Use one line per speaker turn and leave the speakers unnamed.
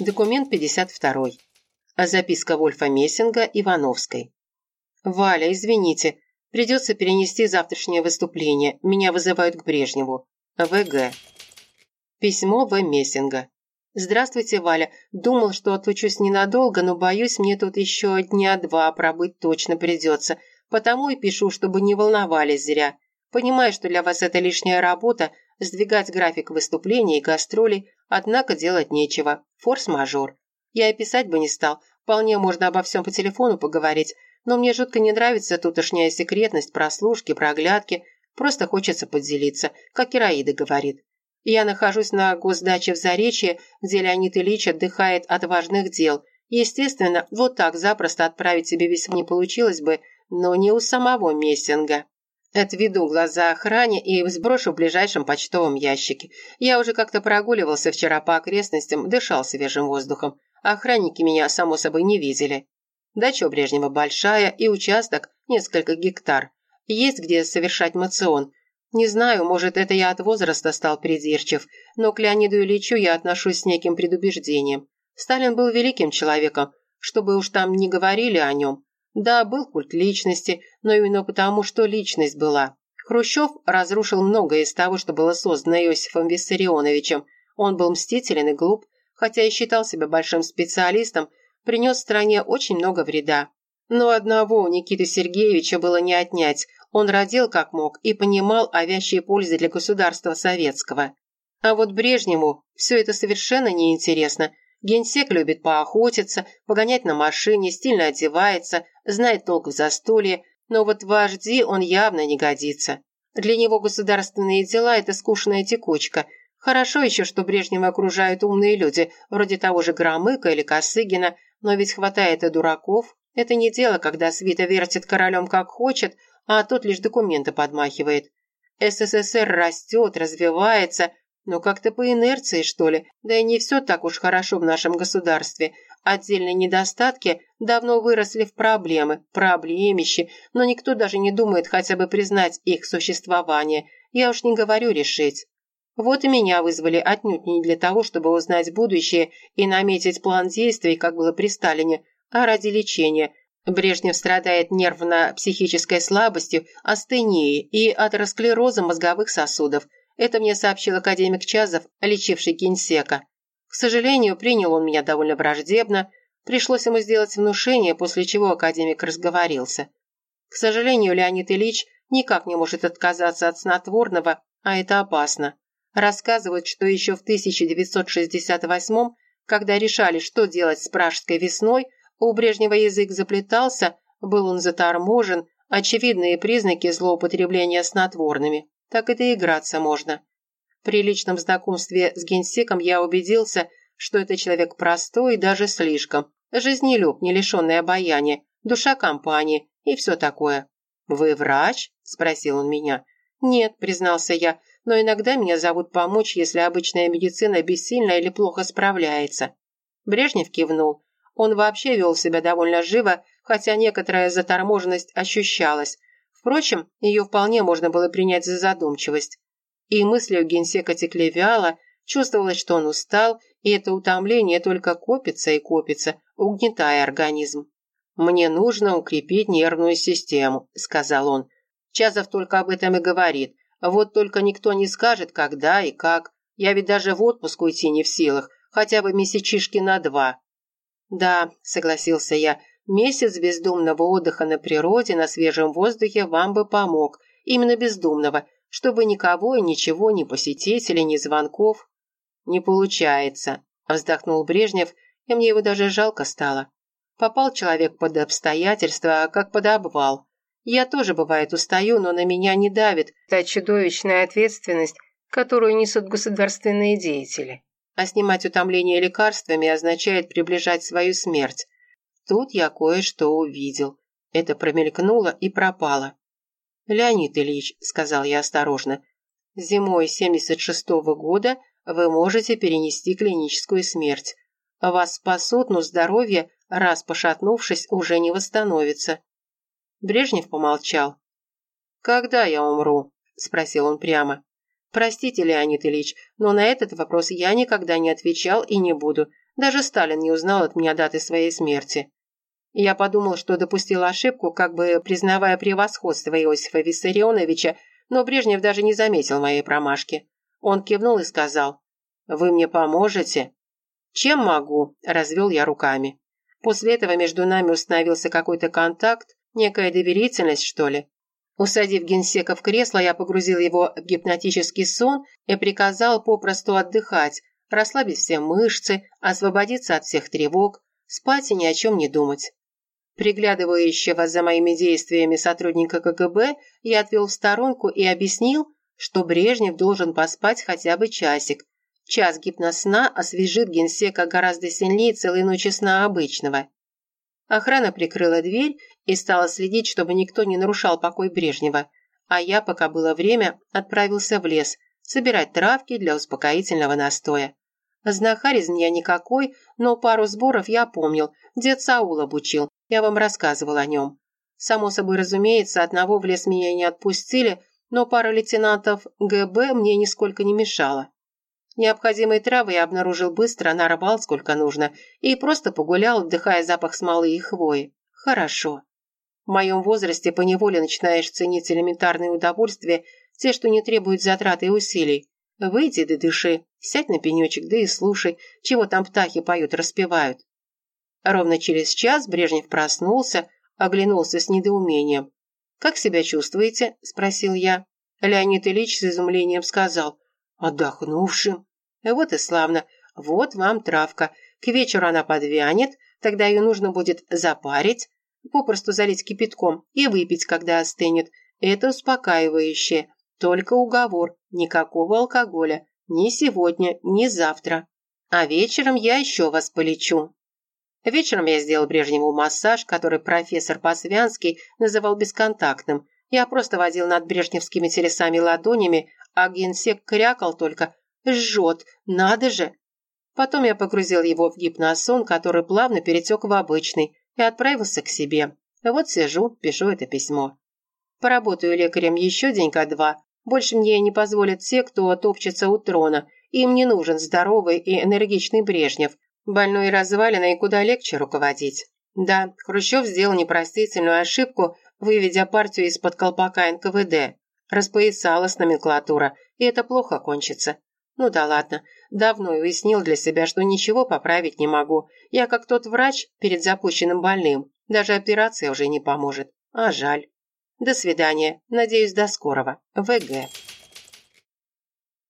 Документ 52. А записка Вольфа Мессинга Ивановской. «Валя, извините, придется перенести завтрашнее выступление. Меня вызывают к Брежневу. ВГ». Письмо В. Мессинга. «Здравствуйте, Валя. Думал, что отлучусь ненадолго, но, боюсь, мне тут еще дня два пробыть точно придется. Потому и пишу, чтобы не волновались зря. Понимаю, что для вас это лишняя работа, сдвигать график выступлений и гастролей, однако делать нечего. Форс-мажор. Я и писать бы не стал. Вполне можно обо всем по телефону поговорить, но мне жутко не нравится тутошняя секретность, прослушки, проглядки. Просто хочется поделиться, как Ираида говорит. Я нахожусь на госдаче в Заречье, где Леонид Ильич отдыхает от важных дел. Естественно, вот так запросто отправить себе весь не получилось бы, но не у самого Мессинга. Отведу глаза охране и сброшу в ближайшем почтовом ящике. Я уже как-то прогуливался вчера по окрестностям, дышал свежим воздухом. Охранники меня, само собой, не видели. Дача у Брежнева большая и участок несколько гектар. Есть где совершать мацион. Не знаю, может, это я от возраста стал придирчив, но к Леониду Ильичу я отношусь с неким предубеждением. Сталин был великим человеком, чтобы уж там не говорили о нем. Да, был культ личности, но именно потому, что личность была. Хрущев разрушил многое из того, что было создано Иосифом Виссарионовичем. Он был мстителен и глуп, хотя и считал себя большим специалистом, принес стране очень много вреда. Но одного у Никиты Сергеевича было не отнять. Он родил как мог и понимал о вящей пользе для государства советского. А вот Брежневу все это совершенно неинтересно – Генсек любит поохотиться, погонять на машине, стильно одевается, знает толк в застолье, но вот вожди он явно не годится. Для него государственные дела – это скучная текучка. Хорошо еще, что Брежнева окружают умные люди, вроде того же Громыка или Косыгина, но ведь хватает и дураков. Это не дело, когда свита вертит королем как хочет, а тот лишь документы подмахивает. СССР растет, развивается, но как-то по инерции, что ли. Да и не все так уж хорошо в нашем государстве. Отдельные недостатки давно выросли в проблемы, проблемищи, но никто даже не думает хотя бы признать их существование. Я уж не говорю решить. Вот и меня вызвали отнюдь не для того, чтобы узнать будущее и наметить план действий, как было при Сталине, а ради лечения. Брежнев страдает нервно-психической слабостью, астенией и атеросклерозом мозговых сосудов – это мне сообщил академик Чазов, лечивший генсека. К сожалению, принял он меня довольно враждебно. Пришлось ему сделать внушение, после чего академик разговорился. К сожалению, Леонид Ильич никак не может отказаться от снотворного, а это опасно. Рассказывают, что еще в 1968 когда решали, что делать с пражской весной, у Брежнева язык заплетался, был он заторможен, очевидные признаки злоупотребления снотворными так это играться можно. При личном знакомстве с генсеком я убедился, что это человек простой и даже слишком. Жизнелюб, не лишенный обаяния, душа компании и все такое. «Вы врач?» – спросил он меня. «Нет», – признался я, «но иногда меня зовут помочь, если обычная медицина бессильна или плохо справляется». Брежнев кивнул. Он вообще вел себя довольно живо, хотя некоторая заторможенность ощущалась, Впрочем, ее вполне можно было принять за задумчивость. И мысли у генсека текли вяло, чувствовалось, что он устал, и это утомление только копится и копится, угнетая организм. «Мне нужно укрепить нервную систему», – сказал он. Чазов только об этом и говорит. Вот только никто не скажет, когда и как. Я ведь даже в отпуск уйти не в силах, хотя бы месячишки на два. «Да», – согласился я, Месяц бездумного отдыха на природе, на свежем воздухе вам бы помог. Именно бездумного, чтобы никого и ничего, ни посетителей, ни звонков. Не получается, вздохнул Брежнев, и мне его даже жалко стало. Попал человек под обстоятельства, как под обвал. Я тоже, бывает, устаю, но на меня не давит та чудовищная ответственность, которую несут государственные деятели. А снимать утомление лекарствами означает приближать свою смерть. Тут я кое-что увидел. Это промелькнуло и пропало. «Леонид Ильич», — сказал я осторожно, — «зимой 76-го года вы можете перенести клиническую смерть. Вас спасут, но здоровье, раз пошатнувшись, уже не восстановится». Брежнев помолчал. «Когда я умру?» – спросил он прямо. Простите, Леонид Ильич, но на этот вопрос я никогда не отвечал и не буду. Даже Сталин не узнал от меня даты своей смерти. Я подумал, что допустил ошибку, как бы признавая превосходство Иосифа Виссарионовича, но Брежнев даже не заметил моей промашки. Он кивнул и сказал, «Вы мне поможете?» «Чем могу?» – развел я руками. После этого между нами установился какой-то контакт, некая доверительность, что ли. Усадив генсека в кресло, я погрузил его в гипнотический сон и приказал попросту отдыхать, расслабить все мышцы, освободиться от всех тревог, спать и ни о чем не думать. Приглядывающего за моими действиями сотрудника КГБ я отвел в сторонку и объяснил, что Брежнев должен поспать хотя бы часик. Час гипносна освежит генсека гораздо сильнее целой ночи сна обычного. Охрана прикрыла дверь и стала следить, чтобы никто не нарушал покой Брежнева, а я, пока было время, отправился в лес собирать травки для успокоительного настоя. Знахарь из меня никакой, но пару сборов я помнил, дед Саул обучил, я вам рассказывал о нем. Само собой разумеется, одного в лес меня не отпустили, но пара лейтенантов ГБ мне нисколько не мешала. Необходимые травы я обнаружил быстро, нарвал сколько нужно и просто погулял, вдыхая запах смолы и хвои. Хорошо. В моем возрасте поневоле начинаешь ценить элементарные удовольствия, те, что не требуют затрат и усилий. Выйди да дыши, сядь на пенечек, да и слушай, чего там птахи поют, распевают. Ровно через час Брежнев проснулся, оглянулся с недоумением. «Как себя чувствуете?» – спросил я. Леонид Ильич с изумлением сказал. «Отдохнувшим». «Вот и славно. Вот вам травка. К вечеру она подвянет, тогда ее нужно будет запарить, попросту залить кипятком и выпить, когда остынет. Это успокаивающее. Только уговор. Никакого алкоголя. Ни сегодня, ни завтра. А вечером я еще вас полечу. Вечером я сделал Брежневу массаж, который профессор Посвянский называл бесконтактным. Я просто водил над брежневскими телесами ладонями, а генсек крякал только «Жжет, надо же!». Потом я погрузил его в гипносон, который плавно перетек в обычный, и отправился к себе. Вот сижу, пишу это письмо. Поработаю лекарем еще денька-два. Больше мне не позволят те, кто топчется у трона. Им не нужен здоровый и энергичный Брежнев, Больной развалиной куда легче руководить. Да, Хрущев сделал непростительную ошибку, выведя партию из-под колпака НКВД. Распоясалась номенклатура, и это плохо кончится. Ну да ладно, давно уяснил для себя, что ничего поправить не могу. Я как тот врач перед запущенным больным. Даже операция уже не поможет. А жаль. До свидания. Надеюсь, до скорого. ВГ.